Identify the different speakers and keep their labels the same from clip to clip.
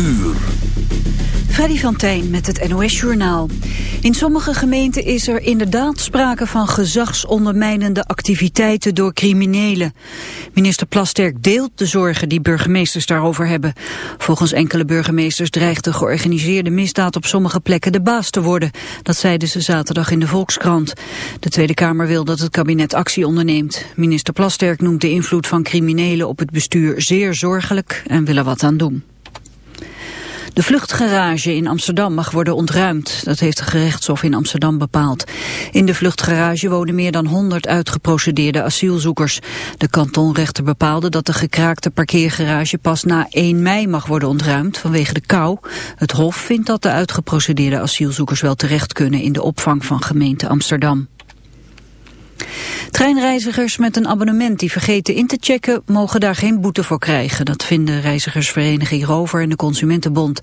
Speaker 1: uur.
Speaker 2: Van Tijn met het NOS-journaal. In sommige gemeenten is er inderdaad sprake van gezagsondermijnende activiteiten door criminelen. Minister Plasterk deelt de zorgen die burgemeesters daarover hebben. Volgens enkele burgemeesters dreigt de georganiseerde misdaad op sommige plekken de baas te worden. Dat zeiden ze zaterdag in de Volkskrant. De Tweede Kamer wil dat het kabinet actie onderneemt. Minister Plasterk noemt de invloed van criminelen op het bestuur zeer zorgelijk en wil er wat aan doen. De vluchtgarage in Amsterdam mag worden ontruimd. Dat heeft de gerechtshof in Amsterdam bepaald. In de vluchtgarage wonen meer dan 100 uitgeprocedeerde asielzoekers. De kantonrechter bepaalde dat de gekraakte parkeergarage pas na 1 mei mag worden ontruimd vanwege de kou. Het hof vindt dat de uitgeprocedeerde asielzoekers wel terecht kunnen in de opvang van gemeente Amsterdam. Treinreizigers met een abonnement die vergeten in te checken mogen daar geen boete voor krijgen. Dat vinden reizigersvereniging Rover en de Consumentenbond.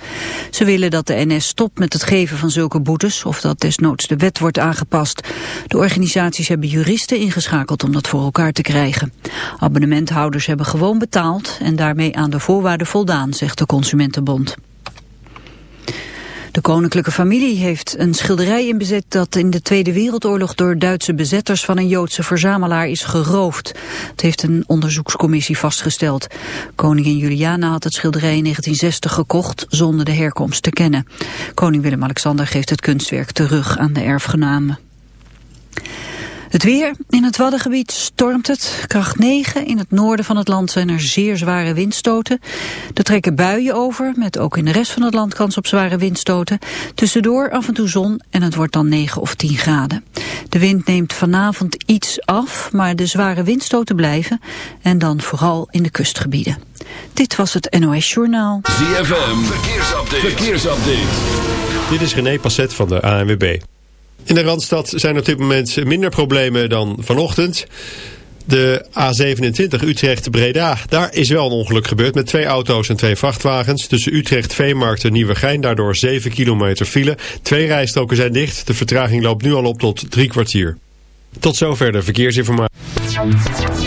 Speaker 2: Ze willen dat de NS stopt met het geven van zulke boetes of dat desnoods de wet wordt aangepast. De organisaties hebben juristen ingeschakeld om dat voor elkaar te krijgen. Abonnementhouders hebben gewoon betaald en daarmee aan de voorwaarden voldaan, zegt de Consumentenbond. De koninklijke familie heeft een schilderij in bezet dat in de Tweede Wereldoorlog door Duitse bezetters van een Joodse verzamelaar is geroofd. Het heeft een onderzoekscommissie vastgesteld. Koningin Juliana had het schilderij in 1960 gekocht zonder de herkomst te kennen. Koning Willem-Alexander geeft het kunstwerk terug aan de erfgenamen. Het weer. In het Waddengebied stormt het. Kracht 9. In het noorden van het land zijn er zeer zware windstoten. Er trekken buien over, met ook in de rest van het land kans op zware windstoten. Tussendoor af en toe zon en het wordt dan 9 of 10 graden. De wind neemt vanavond iets af, maar de zware windstoten blijven. En dan vooral in de kustgebieden. Dit was het NOS Journaal.
Speaker 1: ZFM. Verkeersupdate. Verkeersupdate.
Speaker 3: Dit is René Passet van de ANWB. In de Randstad zijn op dit moment minder problemen dan vanochtend. De A27 Utrecht-Breda, daar is wel een ongeluk gebeurd met twee auto's en twee vrachtwagens. Tussen Utrecht, Veemarkt en Nieuwegein, daardoor 7 kilometer file. Twee rijstroken zijn dicht, de vertraging loopt nu al op tot drie kwartier. Tot zover de verkeersinformatie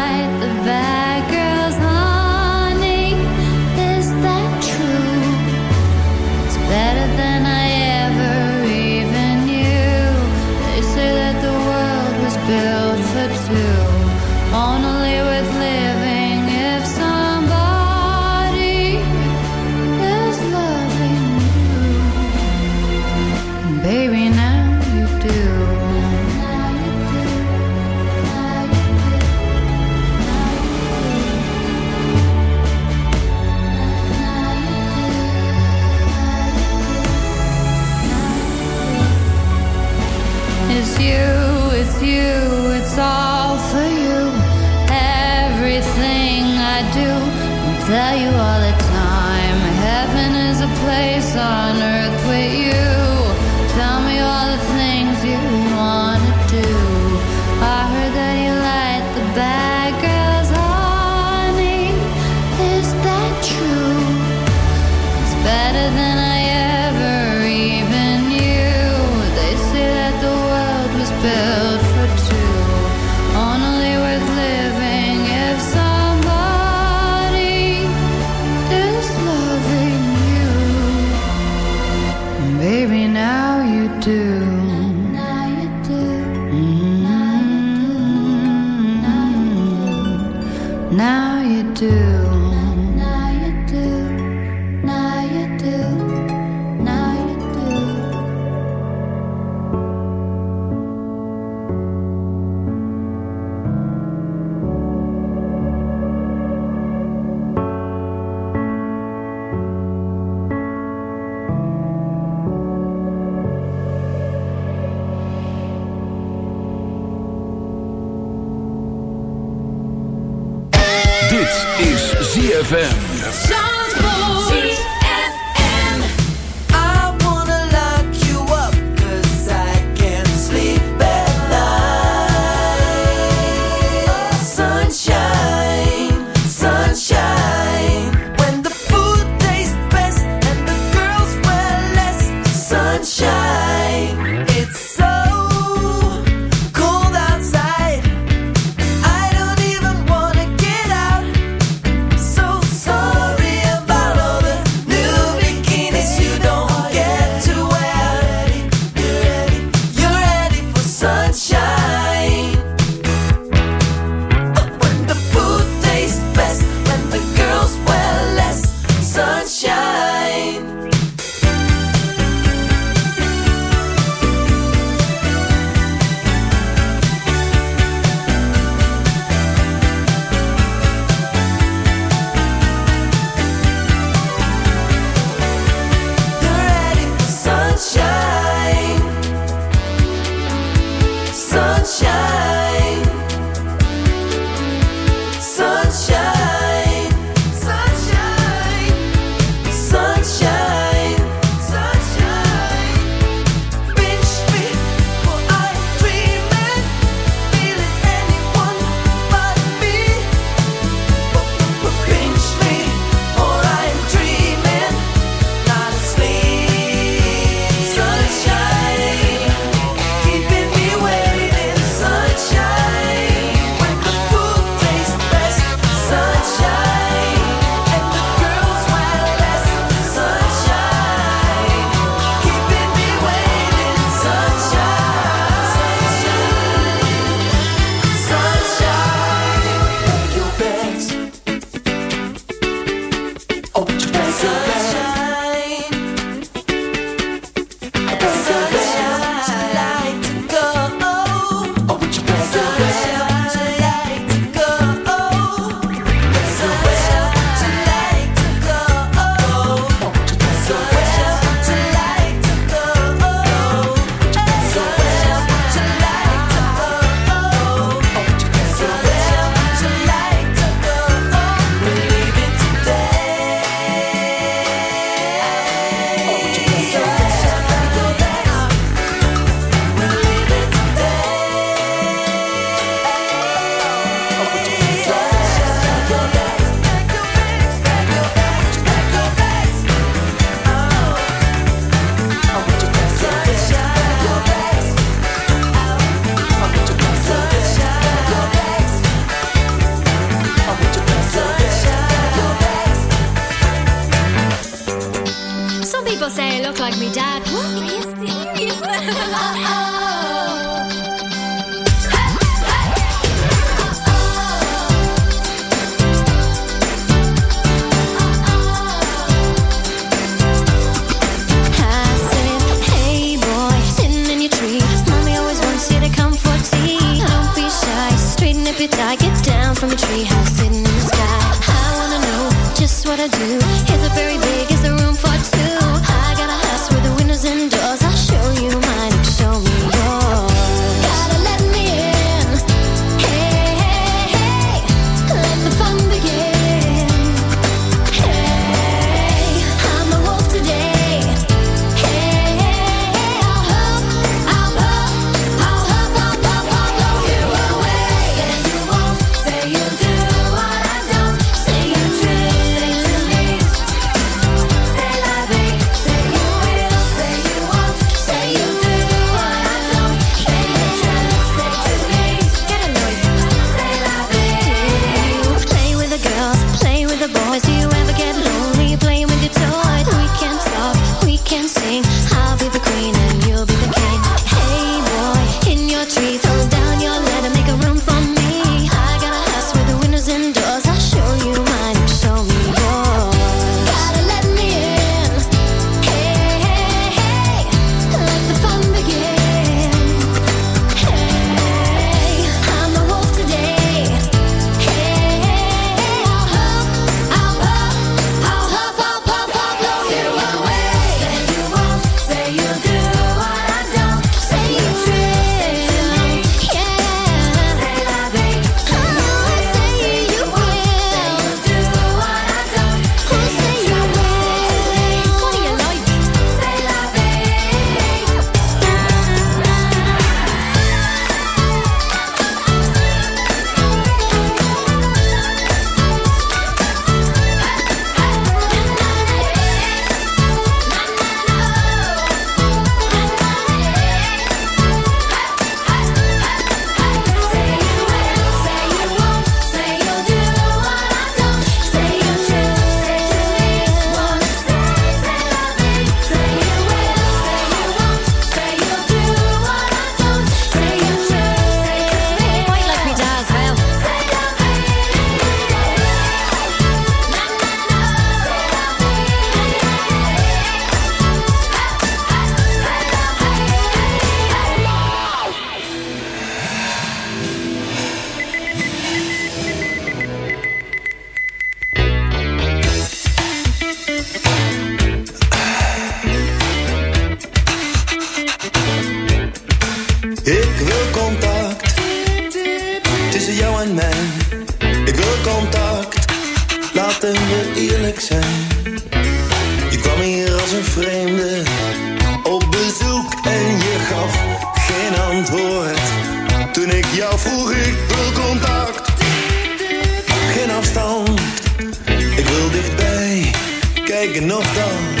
Speaker 4: kijken of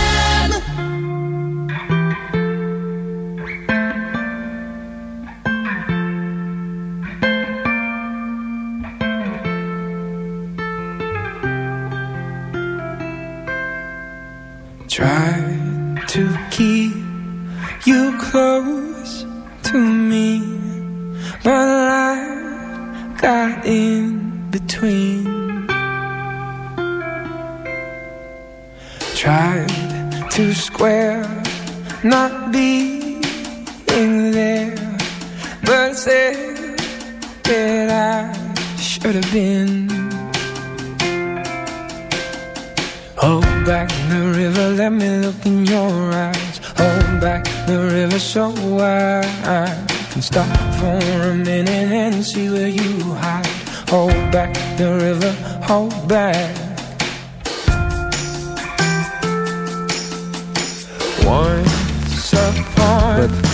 Speaker 5: Once upon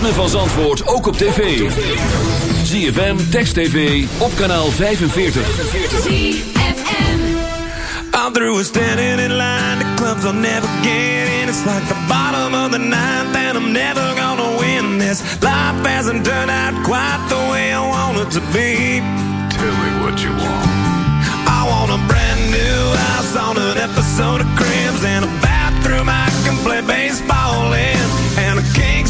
Speaker 1: ritme van Zandvoort ook op tv. ZFM, Text TV, op kanaal 45.
Speaker 6: I'm through with standing in line. The clubs I'll never get in. It's like the bottom of the ninth, and I'm never gonna win this. Life hasn't turned out quite the way I want it to be. Tell me what you want. I want a brand new house on an episode of Cribs and a bathroom I can play baseball in, and a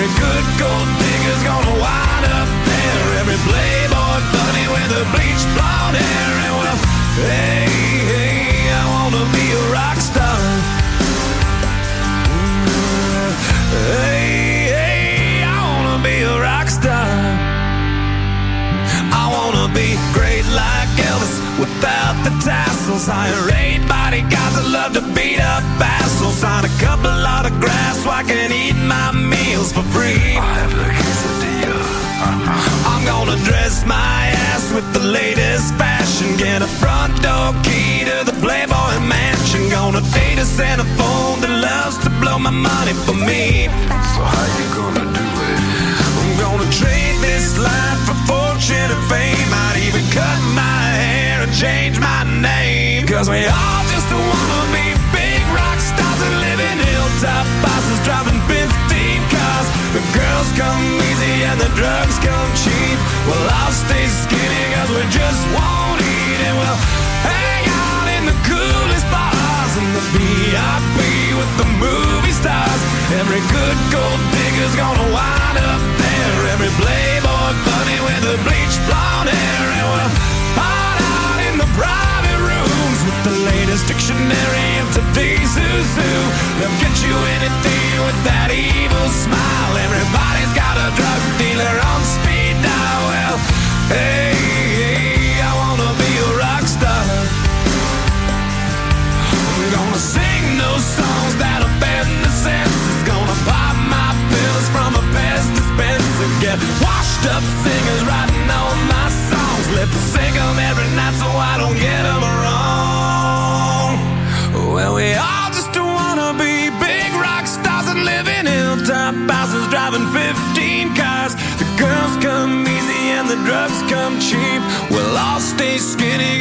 Speaker 6: Every good gold digger's gonna wind up there. Every playboy bunny with the bleached blonde hair. And well, hey, hey, I wanna be a rock star. Hey, hey, I wanna be a rock star. I wanna be great like Elvis without the tassels. Hire eight bodyguards that love to beat up assholes. Sign a couple autographs so I can eat my meals for free. I have the quesadilla. Uh-huh. I'm gonna dress my ass with the latest fashion. Get a front door key to the Playboy mansion. Gonna date a Santa phone that loves to blow my money for me. So how you gonna do it? I'm gonna trade this life for fortune and fame. I'd even cut my hair and change my name. Cause we all just wanna be big rock stars and live in hilltop houses driving 15 cars. The girls come easy and the drugs come cheap. Well, I'll stay skinny cause we just won't eat and we'll hang out in the coolest bars in the VIP with the movie stars. Every good gold digger's gonna wind up there. Who's. They'll get you anything with that evil smile.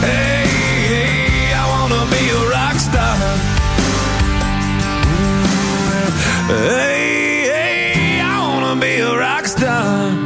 Speaker 6: hey, hey I wanna be a rock star. Hey, hey, I wanna be a rock star.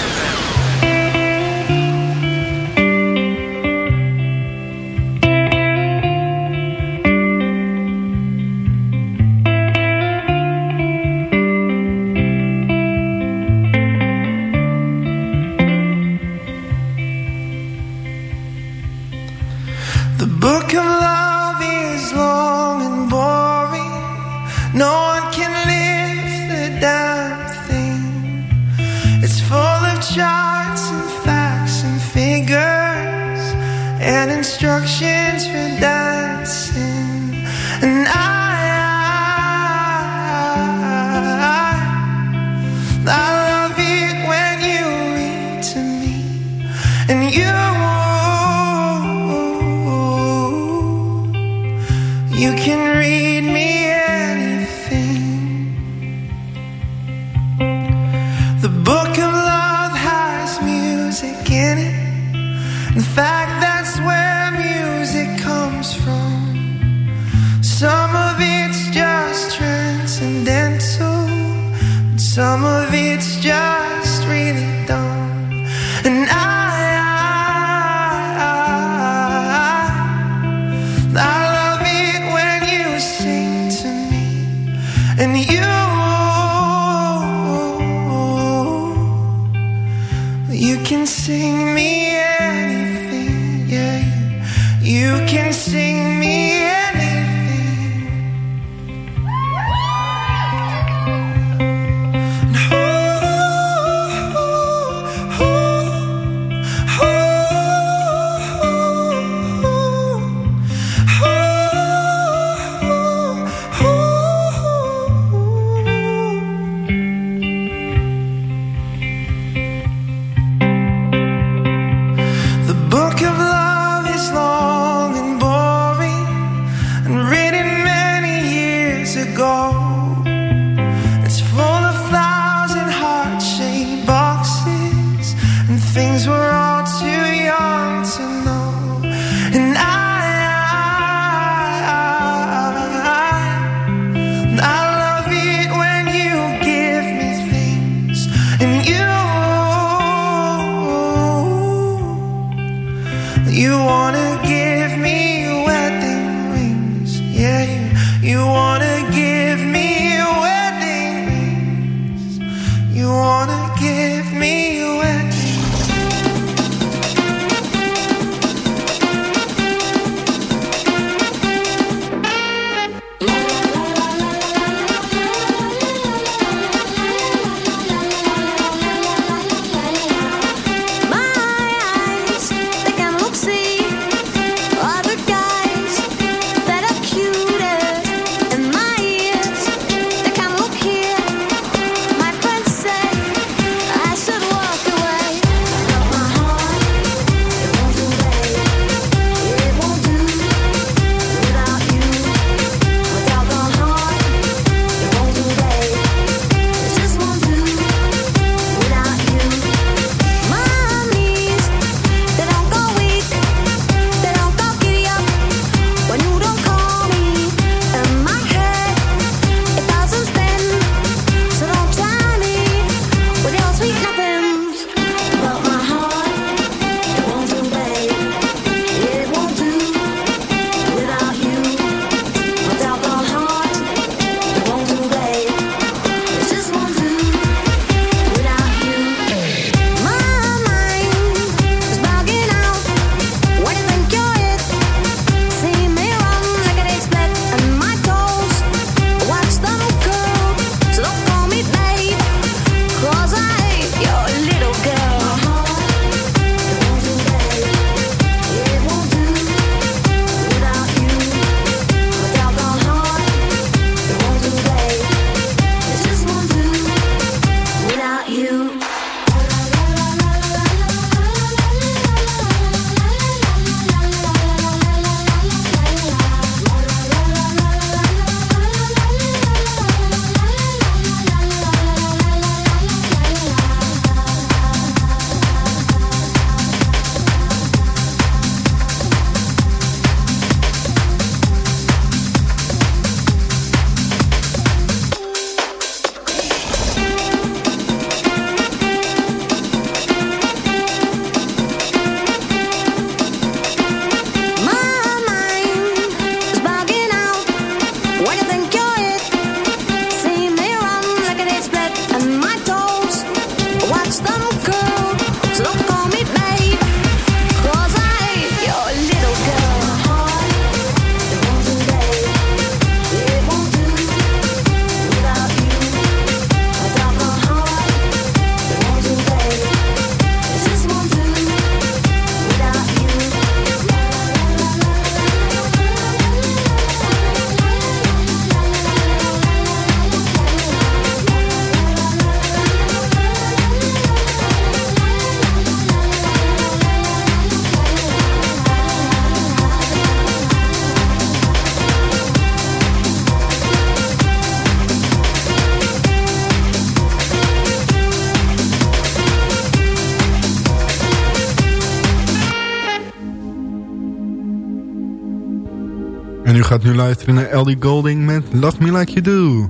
Speaker 7: nu luisteren naar Ellie Golding met Love Me Like You Do.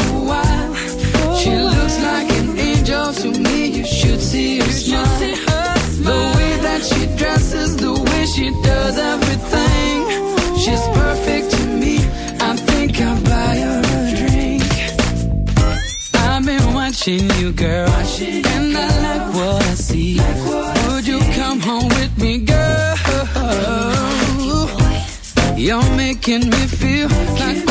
Speaker 8: watching you, girl.
Speaker 9: Watching and
Speaker 8: girl. I like what I see. Like what Would I you see. come home with me, girl? You're making me
Speaker 7: feel like